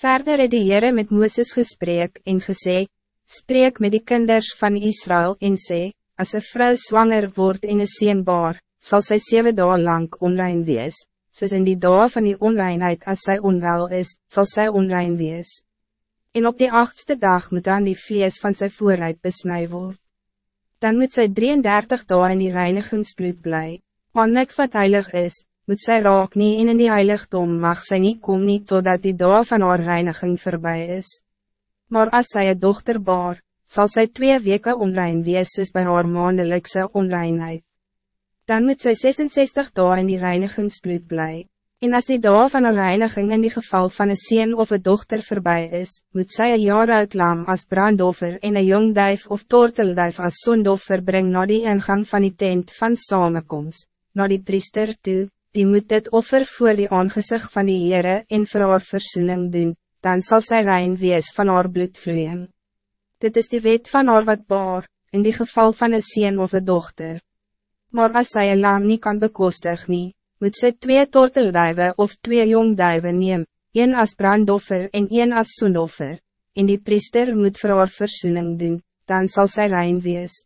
Verder het die Heere met Mooses gesprek en gesê, Spreek met die kinders van Israël en sê, As een vrouw zwanger wordt in een seenbaar, zal zij zeven dagen lang onrein wees, soos in die dag van die onreinheid als zij onwel is, zal zij onrein wees. En op die achtste dag moet dan die vlees van zijn vooruit besnij worden. Dan moet zij 33 dagen in die reinigingsbloed blij. Maar niks wat heilig is, moet zij raak nie en in die heiligdom mag zij niet komen nie totdat die dag van haar reiniging voorbij is. Maar als zij een dochter baar, zal zij twee weken onrein wees soos by haar maandelijkse onreinheid dan moet zij 66 dagen in die reinigingsbloed blij. En als die dag van een reiniging in die geval van een sien of een dochter voorbij is, moet zij een jaar uit lam als brandoffer en een jong duif of tortelduif als zondoffer brengen naar die ingang van die tent van samenkomst, naar die priester toe, die moet dit offer voor die aangezicht van die Heere en vir haar versoening doen, dan zal zij rein wees van haar bloed vloeien. Dit is die wet van haar wat baar, in die geval van een sien of een dochter. Maar als zij een lam niet kan bekostig nie, moet sy twee tortelduiven of twee jongduiven neem, een als brandoffer en een als zonoffer, en die priester moet voor haar verzoening doen, dan zal zij rein wees.